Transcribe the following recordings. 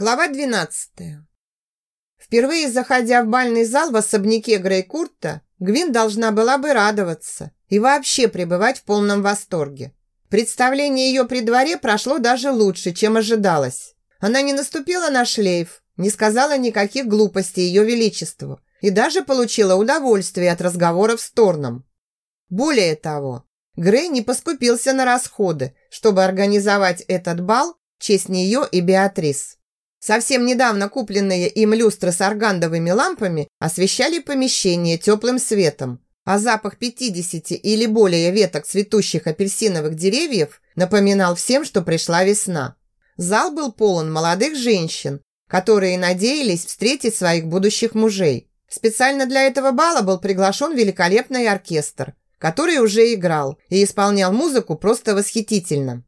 Глава 12. Впервые заходя в бальный зал в особняке Грейкурта, Гвин должна была бы радоваться и вообще пребывать в полном восторге. Представление ее при дворе прошло даже лучше, чем ожидалось. Она не наступила на шлейф, не сказала никаких глупостей ее величеству и даже получила удовольствие от разговоров с Торном. Более того, Грей не поскупился на расходы, чтобы организовать этот бал в честь нее и Беатрис. Совсем недавно купленные им люстры с аргандовыми лампами освещали помещение теплым светом, а запах 50 или более веток цветущих апельсиновых деревьев напоминал всем, что пришла весна. Зал был полон молодых женщин, которые надеялись встретить своих будущих мужей. Специально для этого бала был приглашен великолепный оркестр, который уже играл и исполнял музыку просто восхитительно.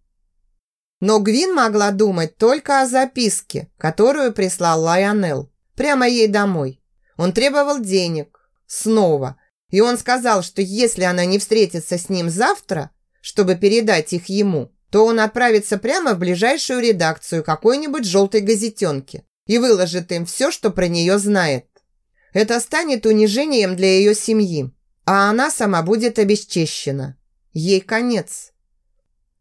Но Гвин могла думать только о записке, которую прислал Лайонел, прямо ей домой. Он требовал денег. Снова. И он сказал, что если она не встретится с ним завтра, чтобы передать их ему, то он отправится прямо в ближайшую редакцию какой-нибудь желтой газетенки и выложит им все, что про нее знает. Это станет унижением для ее семьи, а она сама будет обесчещена. Ей конец.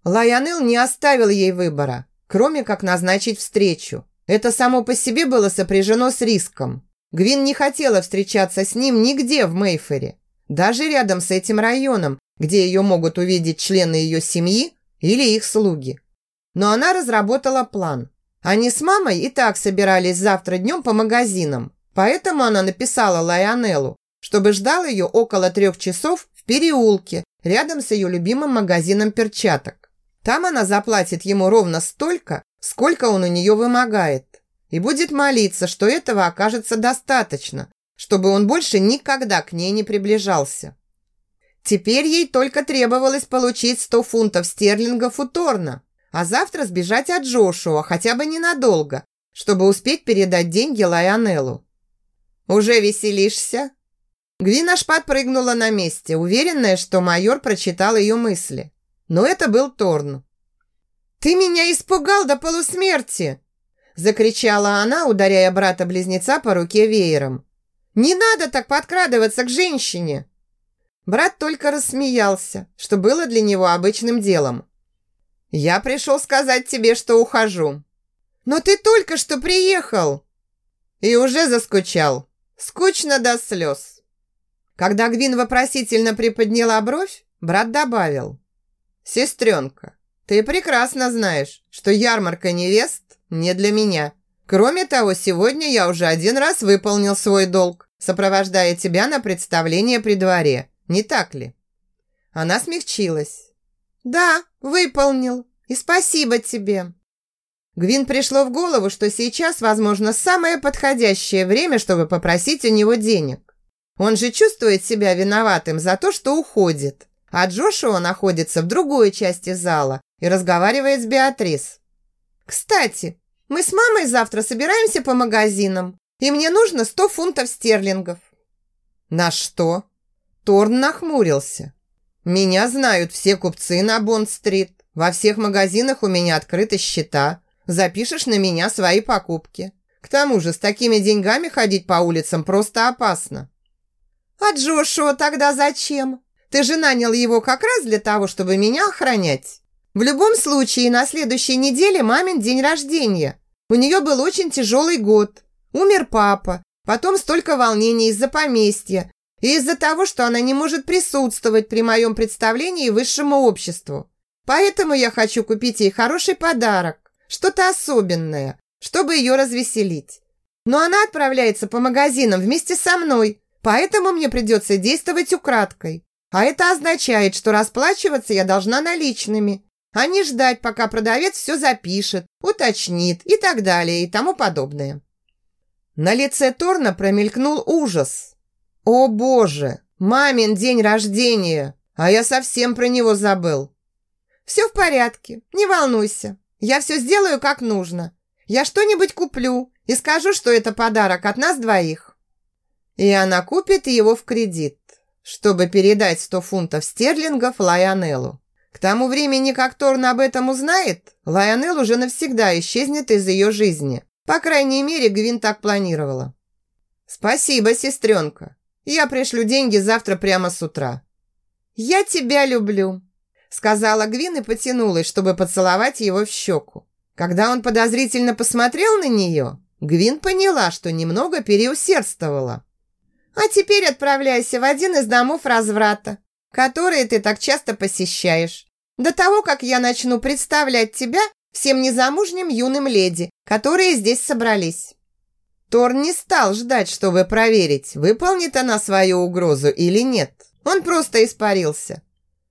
Лайонел не оставил ей выбора, кроме как назначить встречу. Это само по себе было сопряжено с риском. Гвин не хотела встречаться с ним нигде в Мейфере, даже рядом с этим районом, где ее могут увидеть члены ее семьи или их слуги. Но она разработала план. Они с мамой и так собирались завтра днем по магазинам, поэтому она написала Лайонеллу, чтобы ждал ее около трех часов в переулке, рядом с ее любимым магазином перчаток. Там она заплатит ему ровно столько, сколько он у нее вымогает, и будет молиться, что этого окажется достаточно, чтобы он больше никогда к ней не приближался. Теперь ей только требовалось получить 100 фунтов стерлингов у Торна, а завтра сбежать от Джошуа хотя бы ненадолго, чтобы успеть передать деньги Лайонеллу. «Уже веселишься?» Гвина Шпат прыгнула на месте, уверенная, что майор прочитал ее мысли но это был Торн. «Ты меня испугал до полусмерти!» Закричала она, ударяя брата-близнеца по руке веером. «Не надо так подкрадываться к женщине!» Брат только рассмеялся, что было для него обычным делом. «Я пришел сказать тебе, что ухожу». «Но ты только что приехал!» «И уже заскучал. Скучно до слез». Когда Гвин вопросительно приподняла бровь, брат добавил. «Сестренка, ты прекрасно знаешь, что ярмарка невест не для меня. Кроме того, сегодня я уже один раз выполнил свой долг, сопровождая тебя на представление при дворе. Не так ли?» Она смягчилась. «Да, выполнил. И спасибо тебе». Гвин пришло в голову, что сейчас, возможно, самое подходящее время, чтобы попросить у него денег. Он же чувствует себя виноватым за то, что уходит а Джошуа находится в другой части зала и разговаривает с Беатрис. «Кстати, мы с мамой завтра собираемся по магазинам, и мне нужно сто фунтов стерлингов». «На что?» Торн нахмурился. «Меня знают все купцы на Бонд-стрит. Во всех магазинах у меня открыты счета. Запишешь на меня свои покупки. К тому же с такими деньгами ходить по улицам просто опасно». «А Джошуа тогда зачем?» Ты же нанял его как раз для того, чтобы меня охранять. В любом случае, на следующей неделе мамин день рождения. У нее был очень тяжелый год. Умер папа. Потом столько волнений из-за поместья. И из-за того, что она не может присутствовать при моем представлении высшему обществу. Поэтому я хочу купить ей хороший подарок. Что-то особенное, чтобы ее развеселить. Но она отправляется по магазинам вместе со мной. Поэтому мне придется действовать украдкой. А это означает, что расплачиваться я должна наличными, а не ждать, пока продавец все запишет, уточнит и так далее и тому подобное. На лице Торна промелькнул ужас. «О боже! Мамин день рождения! А я совсем про него забыл!» «Все в порядке, не волнуйся. Я все сделаю как нужно. Я что-нибудь куплю и скажу, что это подарок от нас двоих». И она купит его в кредит чтобы передать 100 фунтов стерлингов Лайонеллу. К тому времени, как Торн об этом узнает, Лайонел уже навсегда исчезнет из ее жизни, По крайней мере, Гвин так планировала. «Спасибо, сестренка. Я пришлю деньги завтра прямо с утра». «Я тебя люблю», – сказала Гвин и потянулась, чтобы поцеловать его в щеку. Когда он подозрительно посмотрел на нее, Гвин поняла, что немного переусердствовала. «А теперь отправляйся в один из домов разврата, которые ты так часто посещаешь, до того, как я начну представлять тебя всем незамужним юным леди, которые здесь собрались». Тор не стал ждать, чтобы проверить, выполнит она свою угрозу или нет. Он просто испарился.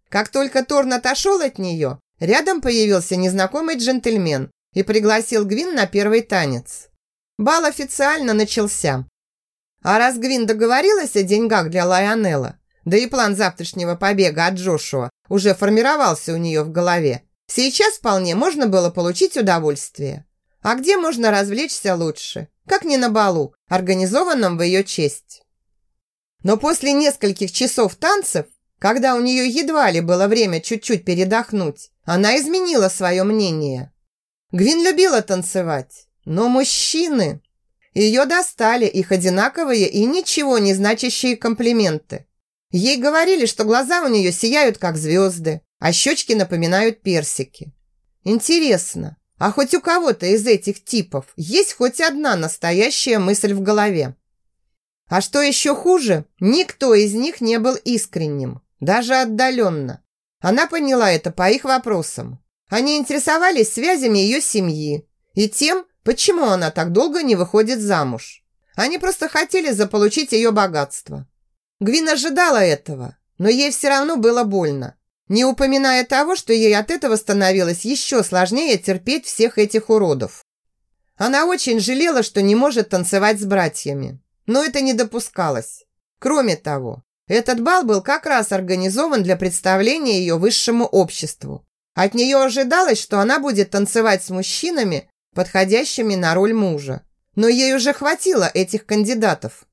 Как только Торн отошел от нее, рядом появился незнакомый джентльмен и пригласил Гвин на первый танец. Бал официально начался. А раз Гвин договорилась о деньгах для Лайонелла, да и план завтрашнего побега от Джошуа уже формировался у нее в голове, сейчас вполне можно было получить удовольствие. А где можно развлечься лучше, как не на балу, организованном в ее честь? Но после нескольких часов танцев, когда у нее едва ли было время чуть-чуть передохнуть, она изменила свое мнение. Гвин любила танцевать, но мужчины... Ее достали их одинаковые и ничего не значащие комплименты. Ей говорили, что глаза у нее сияют, как звезды, а щечки напоминают персики. Интересно, а хоть у кого-то из этих типов есть хоть одна настоящая мысль в голове? А что еще хуже, никто из них не был искренним, даже отдаленно. Она поняла это по их вопросам. Они интересовались связями ее семьи и тем, почему она так долго не выходит замуж. Они просто хотели заполучить ее богатство. Гвин ожидала этого, но ей все равно было больно, не упоминая того, что ей от этого становилось еще сложнее терпеть всех этих уродов. Она очень жалела, что не может танцевать с братьями, но это не допускалось. Кроме того, этот бал был как раз организован для представления ее высшему обществу. От нее ожидалось, что она будет танцевать с мужчинами, подходящими на роль мужа. Но ей уже хватило этих кандидатов.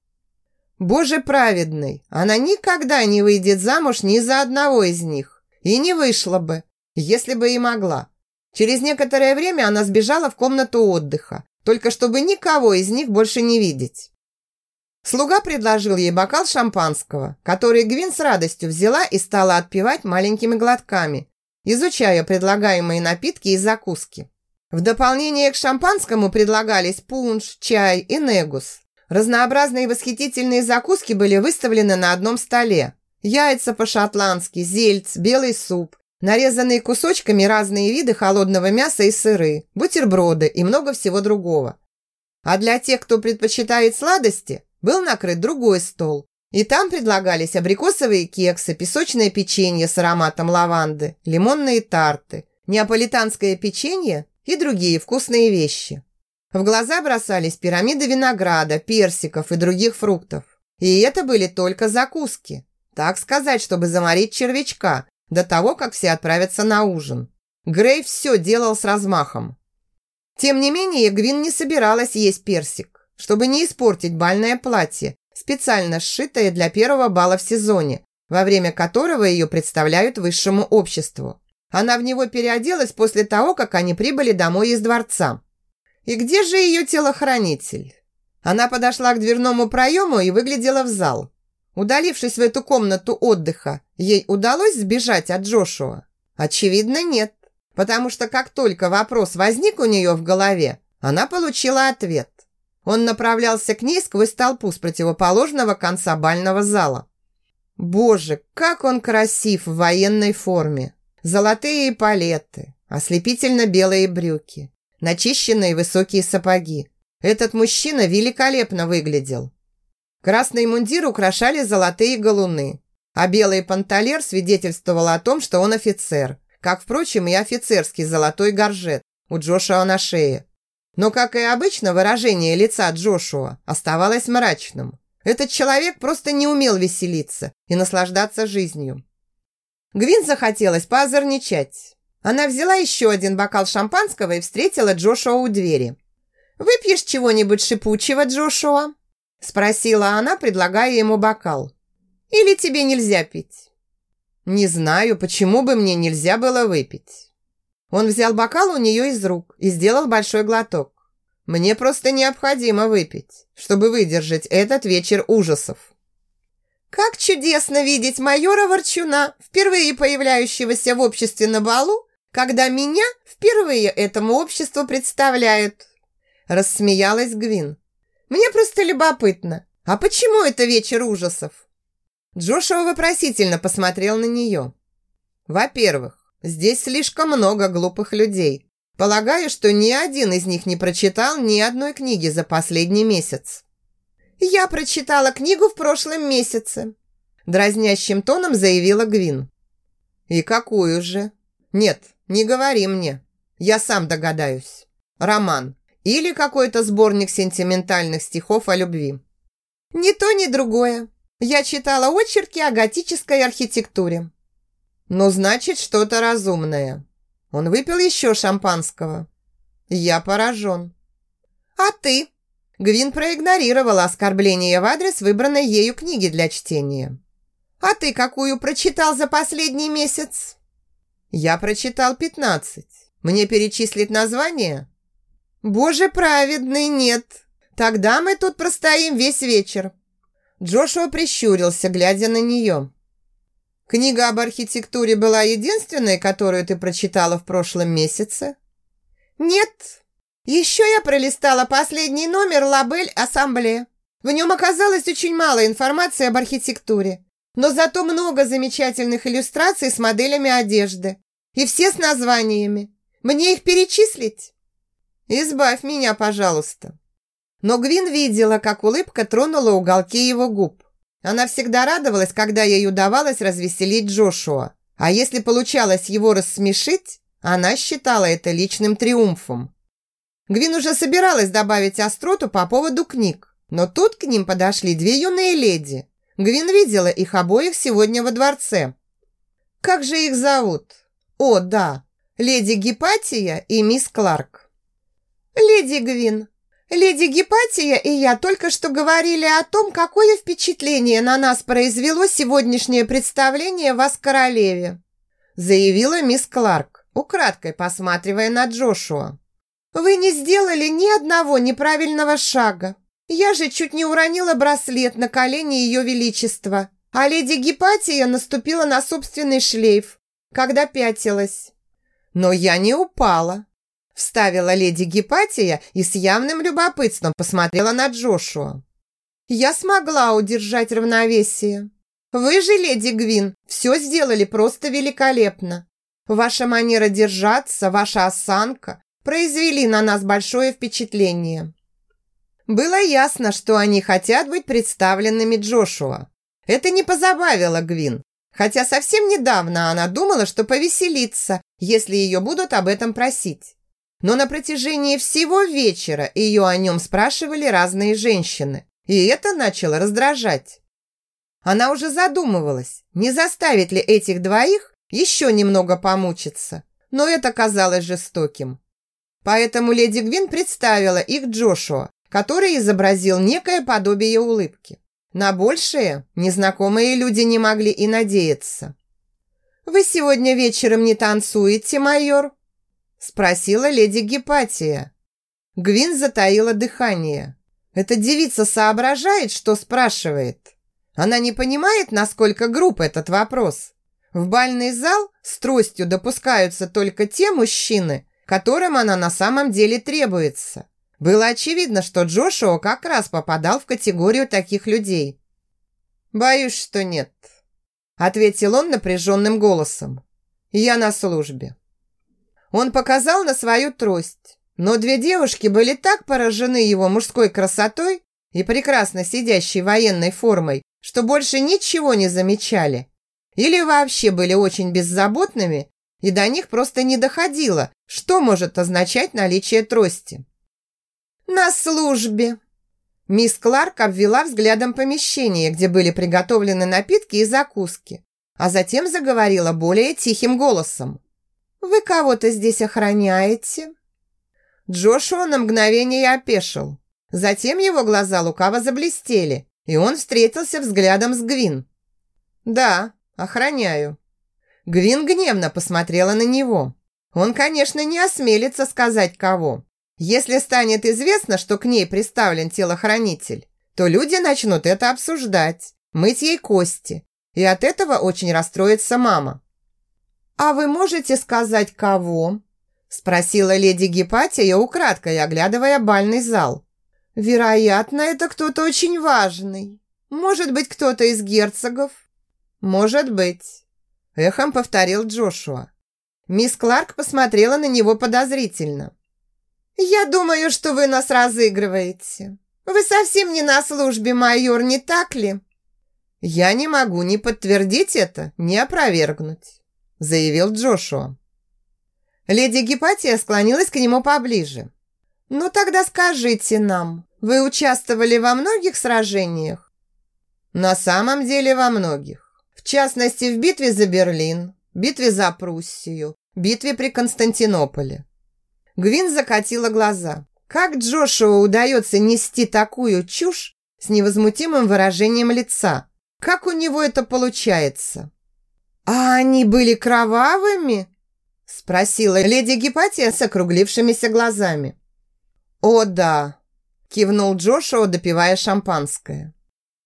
Боже праведный, она никогда не выйдет замуж ни за одного из них. И не вышла бы, если бы и могла. Через некоторое время она сбежала в комнату отдыха, только чтобы никого из них больше не видеть. Слуга предложил ей бокал шампанского, который Гвин с радостью взяла и стала отпивать маленькими глотками, изучая предлагаемые напитки и закуски. В дополнение к шампанскому предлагались пунш, чай и негус. Разнообразные восхитительные закуски были выставлены на одном столе. Яйца по-шотландски, зельц, белый суп, нарезанные кусочками разные виды холодного мяса и сыры, бутерброды и много всего другого. А для тех, кто предпочитает сладости, был накрыт другой стол. И там предлагались абрикосовые кексы, песочное печенье с ароматом лаванды, лимонные тарты, неаполитанское печенье и другие вкусные вещи. В глаза бросались пирамиды винограда, персиков и других фруктов. И это были только закуски. Так сказать, чтобы заморить червячка до того, как все отправятся на ужин. Грей все делал с размахом. Тем не менее, Гвин не собиралась есть персик чтобы не испортить бальное платье, специально сшитое для первого бала в сезоне, во время которого ее представляют высшему обществу. Она в него переоделась после того, как они прибыли домой из дворца. И где же ее телохранитель? Она подошла к дверному проему и выглядела в зал. Удалившись в эту комнату отдыха, ей удалось сбежать от Джошуа? Очевидно, нет, потому что как только вопрос возник у нее в голове, она получила ответ. Он направлялся к ней сквозь толпу с противоположного конца бального зала. Боже, как он красив в военной форме! Золотые палеты, ослепительно белые брюки, начищенные высокие сапоги. Этот мужчина великолепно выглядел. Красный мундир украшали золотые галуны, а белый панталер свидетельствовал о том, что он офицер, как, впрочем, и офицерский золотой горжет у Джошуа на шее. Но, как и обычно, выражение лица Джошуа оставалось мрачным. Этот человек просто не умел веселиться и наслаждаться жизнью. Гвин захотелось поозорничать. Она взяла еще один бокал шампанского и встретила Джошуа у двери. «Выпьешь чего-нибудь шипучего, Джошуа?» Спросила она, предлагая ему бокал. «Или тебе нельзя пить?» «Не знаю, почему бы мне нельзя было выпить». Он взял бокал у нее из рук и сделал большой глоток. Мне просто необходимо выпить, чтобы выдержать этот вечер ужасов. Как чудесно видеть майора Ворчуна, впервые появляющегося в обществе на балу, когда меня впервые этому обществу представляют. Рассмеялась Гвин. Мне просто любопытно, а почему это вечер ужасов? Джошуа вопросительно посмотрел на нее. Во-первых, здесь слишком много глупых людей. Полагаю, что ни один из них не прочитал ни одной книги за последний месяц. «Я прочитала книгу в прошлом месяце», дразнящим тоном заявила Гвин. «И какую же?» «Нет, не говори мне. Я сам догадаюсь. Роман. Или какой-то сборник сентиментальных стихов о любви». «Ни то, ни другое. Я читала очерки о готической архитектуре». «Ну, значит, что-то разумное». Он выпил еще шампанского. «Я поражен». «А ты?» Гвин проигнорировала оскорбление в адрес выбранной ею книги для чтения. «А ты какую прочитал за последний месяц?» «Я прочитал пятнадцать. Мне перечислить название?» «Боже праведный, нет. Тогда мы тут простоим весь вечер». Джошуа прищурился, глядя на нее. «Книга об архитектуре была единственной, которую ты прочитала в прошлом месяце?» «Нет, еще я пролистала последний номер «Лабель Ассамбле». В нем оказалось очень мало информации об архитектуре, но зато много замечательных иллюстраций с моделями одежды. И все с названиями. Мне их перечислить? Избавь меня, пожалуйста. Но Гвин видела, как улыбка тронула уголки его губ. Она всегда радовалась, когда ей удавалось развеселить Джошуа. А если получалось его рассмешить, она считала это личным триумфом. Гвин уже собиралась добавить остроту по поводу книг, но тут к ним подошли две юные леди. Гвин видела их обоих сегодня во дворце. Как же их зовут? О, да, леди Гепатия и мисс Кларк. Леди Гвин, леди Гепатия и я только что говорили о том, какое впечатление на нас произвело сегодняшнее представление вас королеве, заявила мисс Кларк, украдкой посматривая на Джошуа. Вы не сделали ни одного неправильного шага. Я же чуть не уронила браслет на колени Ее Величества, а леди Гепатия наступила на собственный шлейф, когда пятилась. Но я не упала. Вставила леди Гепатия и с явным любопытством посмотрела на Джошуа. Я смогла удержать равновесие. Вы же, леди Гвин, все сделали просто великолепно. Ваша манера держаться, ваша осанка, произвели на нас большое впечатление. Было ясно, что они хотят быть представленными Джошуа. Это не позабавило Гвин, хотя совсем недавно она думала, что повеселится, если ее будут об этом просить. Но на протяжении всего вечера ее о нем спрашивали разные женщины, и это начало раздражать. Она уже задумывалась, не заставить ли этих двоих еще немного помучиться, но это казалось жестоким. Поэтому леди Гвин представила их Джошуа, который изобразил некое подобие улыбки. На большее незнакомые люди не могли и надеяться. «Вы сегодня вечером не танцуете, майор?» Спросила леди Гепатия. Гвин затаила дыхание. Эта девица соображает, что спрашивает. Она не понимает, насколько груб этот вопрос. В бальный зал с тростью допускаются только те мужчины, которым она на самом деле требуется. Было очевидно, что Джошуа как раз попадал в категорию таких людей. «Боюсь, что нет», – ответил он напряженным голосом. «Я на службе». Он показал на свою трость, но две девушки были так поражены его мужской красотой и прекрасно сидящей военной формой, что больше ничего не замечали. Или вообще были очень беззаботными и до них просто не доходило, что может означать наличие трости. «На службе!» Мисс Кларк обвела взглядом помещение, где были приготовлены напитки и закуски, а затем заговорила более тихим голосом. «Вы кого-то здесь охраняете?» Джошуа на мгновение опешил. Затем его глаза лукаво заблестели, и он встретился взглядом с Гвин. «Да, охраняю», Гвин гневно посмотрела на него. Он, конечно, не осмелится сказать кого. Если станет известно, что к ней приставлен телохранитель, то люди начнут это обсуждать, мыть ей кости, и от этого очень расстроится мама. «А вы можете сказать, кого?» Спросила леди Гепатия, украдкой оглядывая бальный зал. «Вероятно, это кто-то очень важный. Может быть, кто-то из герцогов?» «Может быть», – эхом повторил Джошуа. Мисс Кларк посмотрела на него подозрительно. «Я думаю, что вы нас разыгрываете. Вы совсем не на службе, майор, не так ли?» «Я не могу ни подтвердить это, ни опровергнуть», – заявил Джошуа. Леди Гепатия склонилась к нему поближе. «Ну тогда скажите нам, вы участвовали во многих сражениях?» «На самом деле во многих. Частности, в битве за Берлин, битве за Пруссию, битве при Константинополе». Гвин закатила глаза. Как Джошуа удается нести такую чушь с невозмутимым выражением лица? Как у него это получается? «А они были кровавыми?» Спросила леди Гепатия с округлившимися глазами. «О, да!» – кивнул Джошуа, допивая шампанское.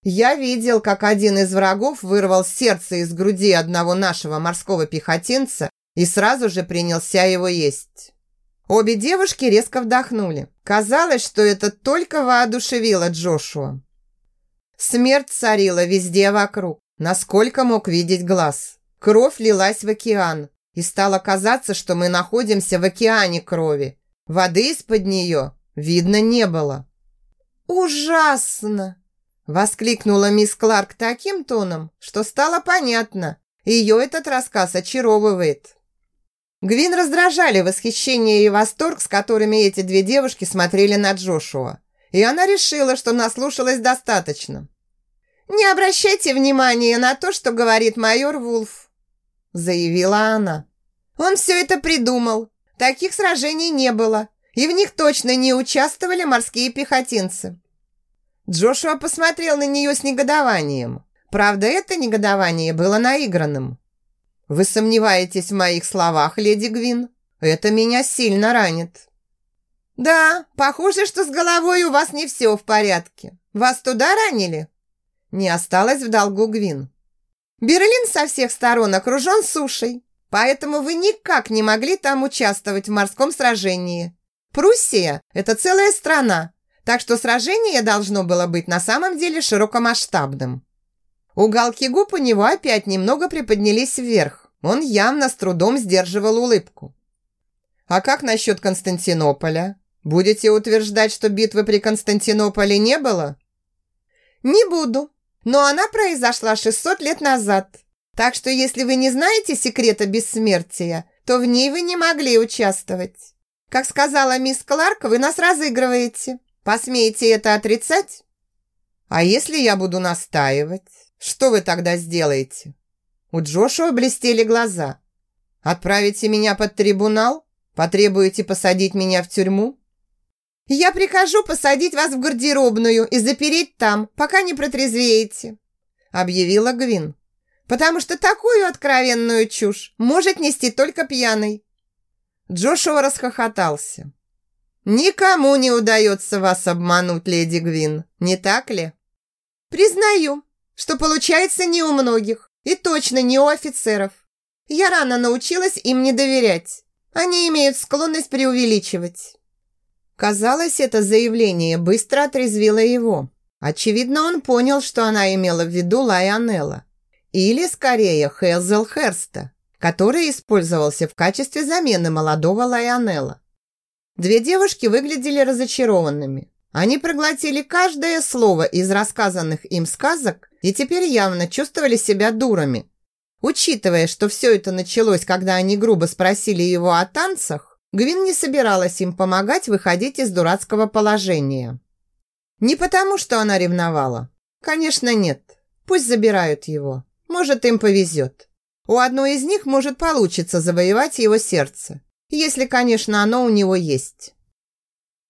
«Я видел, как один из врагов вырвал сердце из груди одного нашего морского пехотинца и сразу же принялся его есть». Обе девушки резко вдохнули. Казалось, что это только воодушевило Джошуа. Смерть царила везде вокруг, насколько мог видеть глаз. Кровь лилась в океан, и стало казаться, что мы находимся в океане крови. Воды из-под нее видно не было. «Ужасно!» – воскликнула мисс Кларк таким тоном, что стало понятно. Ее этот рассказ очаровывает. Гвин раздражали восхищение и восторг, с которыми эти две девушки смотрели на Джошуа. И она решила, что наслушалась достаточно. «Не обращайте внимания на то, что говорит майор Вулф заявила она. Он все это придумал. Таких сражений не было, и в них точно не участвовали морские пехотинцы. Джошуа посмотрел на нее с негодованием. Правда, это негодование было наигранным. «Вы сомневаетесь в моих словах, леди Гвин? Это меня сильно ранит». «Да, похоже, что с головой у вас не все в порядке. Вас туда ранили?» Не осталось в долгу Гвин. Берлин со всех сторон окружен сушей, поэтому вы никак не могли там участвовать в морском сражении. Пруссия – это целая страна, так что сражение должно было быть на самом деле широкомасштабным. Уголки губ у него опять немного приподнялись вверх. Он явно с трудом сдерживал улыбку. «А как насчет Константинополя? Будете утверждать, что битвы при Константинополе не было?» «Не буду. Но она произошла 600 лет назад. Так что если вы не знаете секрета бессмертия, то в ней вы не могли участвовать. Как сказала мисс Кларк, вы нас разыгрываете. Посмеете это отрицать? А если я буду настаивать? Что вы тогда сделаете? У Джошуа блестели глаза. Отправите меня под трибунал? Потребуете посадить меня в тюрьму? «Я прикажу посадить вас в гардеробную и запереть там, пока не протрезвеете», объявила Гвин. «Потому что такую откровенную чушь может нести только пьяный». Джошуа расхохотался. «Никому не удается вас обмануть, леди Гвин, не так ли?» «Признаю, что получается не у многих, и точно не у офицеров. Я рано научилась им не доверять. Они имеют склонность преувеличивать». Казалось, это заявление быстро отрезвило его. Очевидно, он понял, что она имела в виду Лайонелла. Или, скорее, Хелзел Херста, который использовался в качестве замены молодого Лайонелла. Две девушки выглядели разочарованными. Они проглотили каждое слово из рассказанных им сказок и теперь явно чувствовали себя дурами. Учитывая, что все это началось, когда они грубо спросили его о танцах, Гвин не собиралась им помогать выходить из дурацкого положения. Не потому, что она ревновала. Конечно, нет. Пусть забирают его. Может, им повезет. У одной из них может получиться завоевать его сердце. Если, конечно, оно у него есть.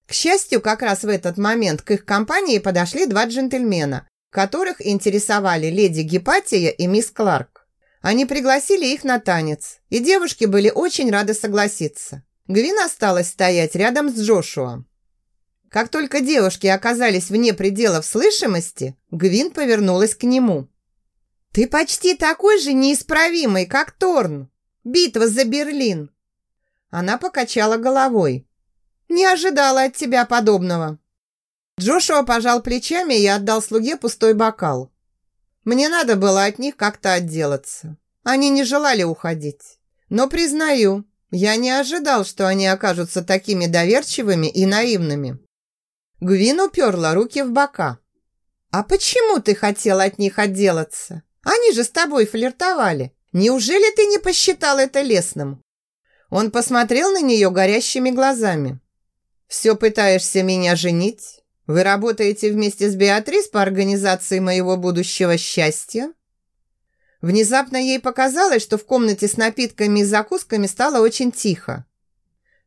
К счастью, как раз в этот момент к их компании подошли два джентльмена, которых интересовали леди Гепатия и мисс Кларк. Они пригласили их на танец, и девушки были очень рады согласиться. Гвин осталась стоять рядом с Джошуа. Как только девушки оказались вне пределов слышимости, Гвин повернулась к нему. «Ты почти такой же неисправимый, как Торн. Битва за Берлин!» Она покачала головой. «Не ожидала от тебя подобного». Джошуа пожал плечами и отдал слуге пустой бокал. Мне надо было от них как-то отделаться. Они не желали уходить. Но, признаю, я не ожидал, что они окажутся такими доверчивыми и наивными. Гвин уперла руки в бока. «А почему ты хотел от них отделаться? Они же с тобой флиртовали. Неужели ты не посчитал это лесным?» Он посмотрел на нее горящими глазами. «Все пытаешься меня женить? Вы работаете вместе с Беатрис по организации моего будущего счастья?» Внезапно ей показалось, что в комнате с напитками и закусками стало очень тихо.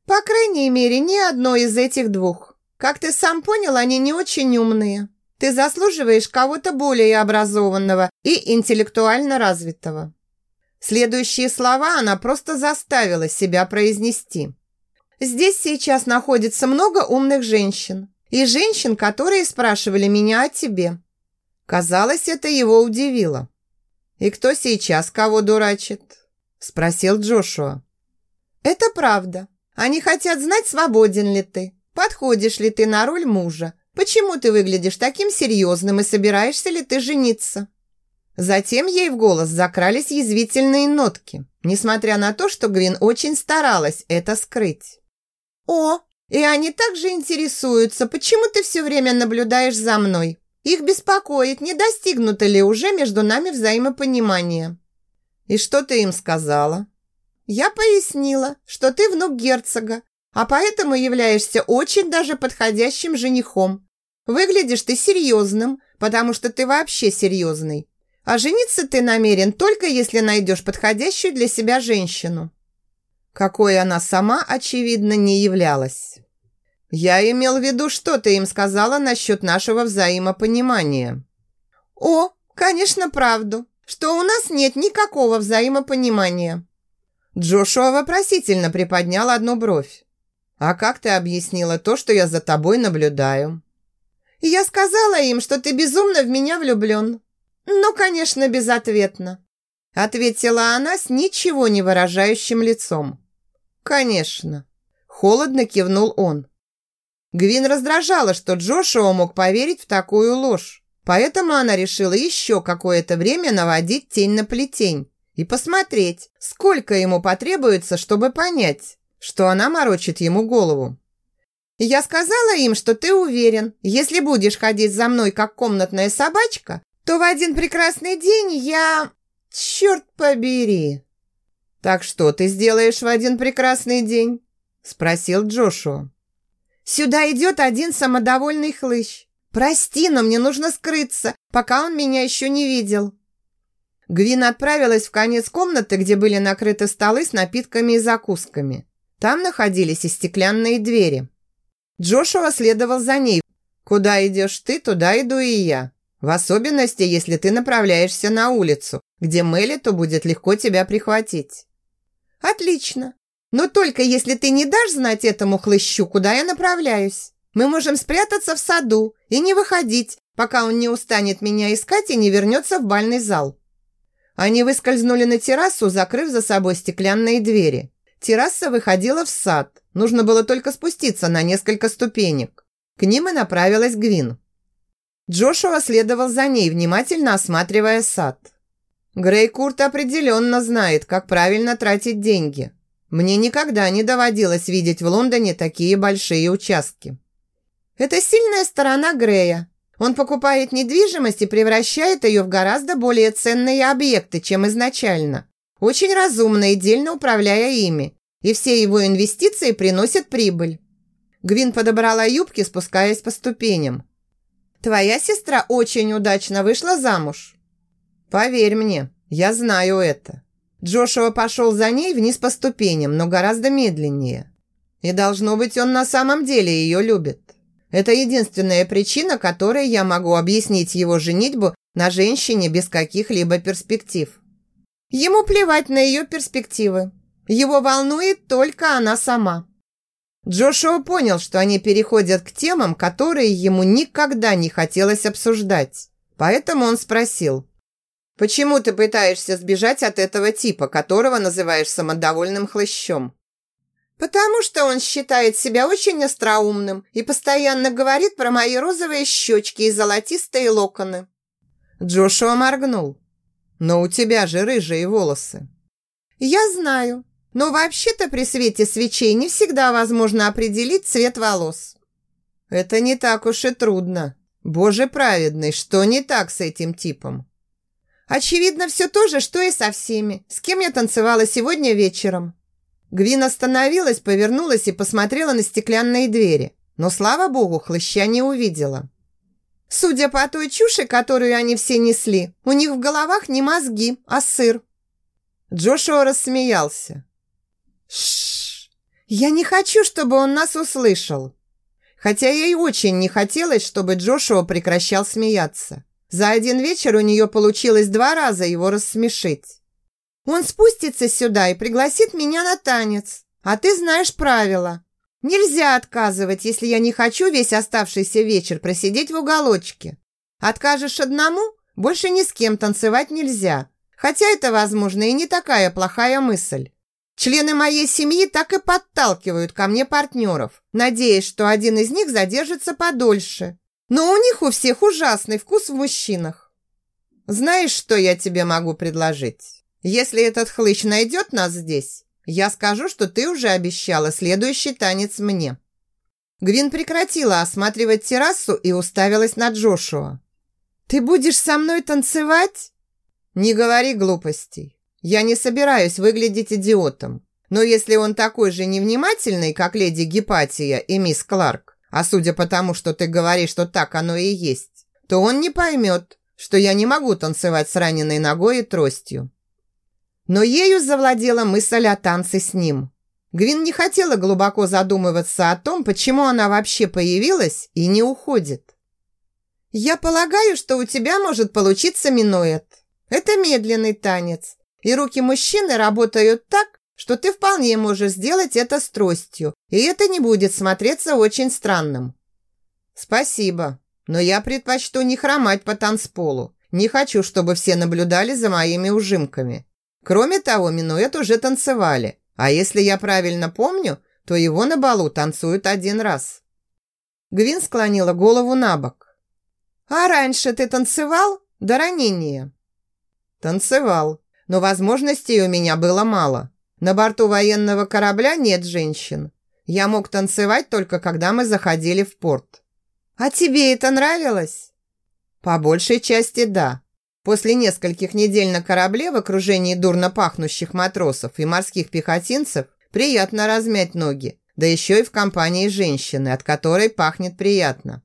«По крайней мере, ни одно из этих двух. Как ты сам понял, они не очень умные. Ты заслуживаешь кого-то более образованного и интеллектуально развитого». Следующие слова она просто заставила себя произнести. «Здесь сейчас находится много умных женщин. И женщин, которые спрашивали меня о тебе». Казалось, это его удивило. «И кто сейчас кого дурачит?» – спросил Джошуа. «Это правда. Они хотят знать, свободен ли ты, подходишь ли ты на роль мужа, почему ты выглядишь таким серьезным и собираешься ли ты жениться». Затем ей в голос закрались язвительные нотки, несмотря на то, что Гвин очень старалась это скрыть. «О, и они также интересуются, почему ты все время наблюдаешь за мной. Их беспокоит, не достигнуто ли уже между нами взаимопонимания. И что ты им сказала? Я пояснила, что ты внук герцога, а поэтому являешься очень даже подходящим женихом. Выглядишь ты серьезным, потому что ты вообще серьезный. А жениться ты намерен только если найдешь подходящую для себя женщину. Какой она сама, очевидно, не являлась. «Я имел в виду, что ты им сказала насчет нашего взаимопонимания». «О, конечно, правду, что у нас нет никакого взаимопонимания». Джошуа вопросительно приподнял одну бровь. «А как ты объяснила то, что я за тобой наблюдаю?» «Я сказала им, что ты безумно в меня влюблен. Ну, конечно, безответно», ответила она с ничего не выражающим лицом. «Конечно», холодно кивнул он. Гвин раздражала, что Джошуа мог поверить в такую ложь. Поэтому она решила еще какое-то время наводить тень на плетень и посмотреть, сколько ему потребуется, чтобы понять, что она морочит ему голову. «Я сказала им, что ты уверен, если будешь ходить за мной, как комнатная собачка, то в один прекрасный день я... Черт побери!» «Так что ты сделаешь в один прекрасный день?» Спросил Джошуа. Сюда идет один самодовольный хлыщ. Прости, но мне нужно скрыться, пока он меня еще не видел». Гвин отправилась в конец комнаты, где были накрыты столы с напитками и закусками. Там находились и стеклянные двери. Джошуа следовал за ней. «Куда идешь ты, туда иду и я. В особенности, если ты направляешься на улицу, где Мелиту будет легко тебя прихватить». «Отлично. Но только если ты не дашь знать этому хлыщу, куда я направляюсь. Мы можем спрятаться в саду и не выходить, пока он не устанет меня искать и не вернется в бальный зал». Они выскользнули на террасу, закрыв за собой стеклянные двери. Терраса выходила в сад. Нужно было только спуститься на несколько ступенек. К ним и направилась Гвин. Джошуа следовал за ней, внимательно осматривая сад. Грей Курт определенно знает, как правильно тратить деньги. Мне никогда не доводилось видеть в Лондоне такие большие участки. Это сильная сторона Грея. Он покупает недвижимость и превращает ее в гораздо более ценные объекты, чем изначально. Очень разумно и дельно управляя ими. И все его инвестиции приносят прибыль. Гвин подобрала юбки, спускаясь по ступеням. «Твоя сестра очень удачно вышла замуж». «Поверь мне, я знаю это. Джошуа пошел за ней вниз по ступеням, но гораздо медленнее. И должно быть, он на самом деле ее любит. Это единственная причина, которой я могу объяснить его женитьбу на женщине без каких-либо перспектив. Ему плевать на ее перспективы. Его волнует только она сама. Джошуа понял, что они переходят к темам, которые ему никогда не хотелось обсуждать. Поэтому он спросил, «Почему ты пытаешься сбежать от этого типа, которого называешь самодовольным хлыщом?» «Потому что он считает себя очень остроумным и постоянно говорит про мои розовые щечки и золотистые локоны». Джошуа моргнул. «Но у тебя же рыжие волосы». «Я знаю, но вообще-то при свете свечей не всегда возможно определить цвет волос». «Это не так уж и трудно. Боже праведный, что не так с этим типом?» «Очевидно, все то же, что и со всеми, с кем я танцевала сегодня вечером». Гвин остановилась, повернулась и посмотрела на стеклянные двери, но, слава богу, хлыща не увидела. Судя по той чуши, которую они все несли, у них в головах не мозги, а сыр. Джошуа рассмеялся. Шш, я не хочу, чтобы он нас услышал. Хотя ей очень не хотелось, чтобы Джошуа прекращал смеяться. За один вечер у нее получилось два раза его рассмешить. Он спустится сюда и пригласит меня на танец. А ты знаешь правила. Нельзя отказывать, если я не хочу весь оставшийся вечер просидеть в уголочке. Откажешь одному, больше ни с кем танцевать нельзя. Хотя это, возможно, и не такая плохая мысль. Члены моей семьи так и подталкивают ко мне партнеров, надеясь, что один из них задержится подольше. Но у них у всех ужасный вкус в мужчинах. Знаешь, что я тебе могу предложить? Если этот хлыщ найдет нас здесь, я скажу, что ты уже обещала следующий танец мне». Гвин прекратила осматривать террасу и уставилась на Джошуа. «Ты будешь со мной танцевать?» «Не говори глупостей. Я не собираюсь выглядеть идиотом. Но если он такой же невнимательный, как леди Гепатия и мисс Кларк, а судя по тому, что ты говоришь, что так оно и есть, то он не поймет, что я не могу танцевать с раненой ногой и тростью. Но ею завладела мысль о танце с ним. Гвин не хотела глубоко задумываться о том, почему она вообще появилась и не уходит. «Я полагаю, что у тебя может получиться минуэт. Это медленный танец, и руки мужчины работают так, что ты вполне можешь сделать это с тростью, и это не будет смотреться очень странным». «Спасибо, но я предпочту не хромать по танцполу. Не хочу, чтобы все наблюдали за моими ужимками. Кроме того, минуэт уже танцевали, а если я правильно помню, то его на балу танцуют один раз. Гвин склонила голову на бок. «А раньше ты танцевал? До ранения?» «Танцевал, но возможностей у меня было мало. На борту военного корабля нет женщин. Я мог танцевать только когда мы заходили в порт». «А тебе это нравилось?» «По большей части да. После нескольких недель на корабле в окружении дурно пахнущих матросов и морских пехотинцев приятно размять ноги, да еще и в компании женщины, от которой пахнет приятно.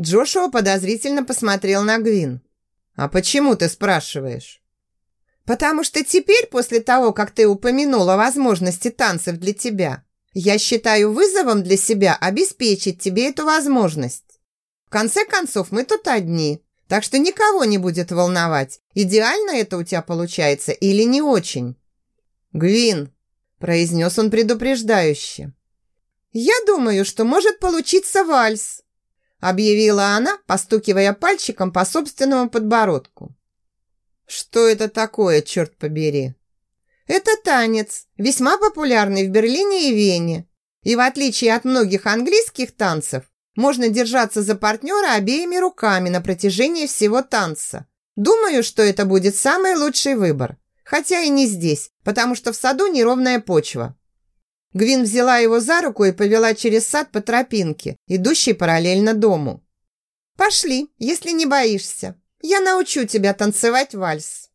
Джошуа подозрительно посмотрел на Гвин. «А почему ты спрашиваешь?» «Потому что теперь, после того, как ты упомянула возможности танцев для тебя, я считаю вызовом для себя обеспечить тебе эту возможность. В конце концов, мы тут одни, так что никого не будет волновать, идеально это у тебя получается или не очень. Гвин, произнес он предупреждающе. Я думаю, что может получиться вальс, объявила она, постукивая пальчиком по собственному подбородку. Что это такое, черт побери? Это танец, весьма популярный в Берлине и Вене. И в отличие от многих английских танцев, можно держаться за партнера обеими руками на протяжении всего танца. Думаю, что это будет самый лучший выбор. Хотя и не здесь, потому что в саду неровная почва. Гвин взяла его за руку и повела через сад по тропинке, идущей параллельно дому. «Пошли, если не боишься. Я научу тебя танцевать вальс».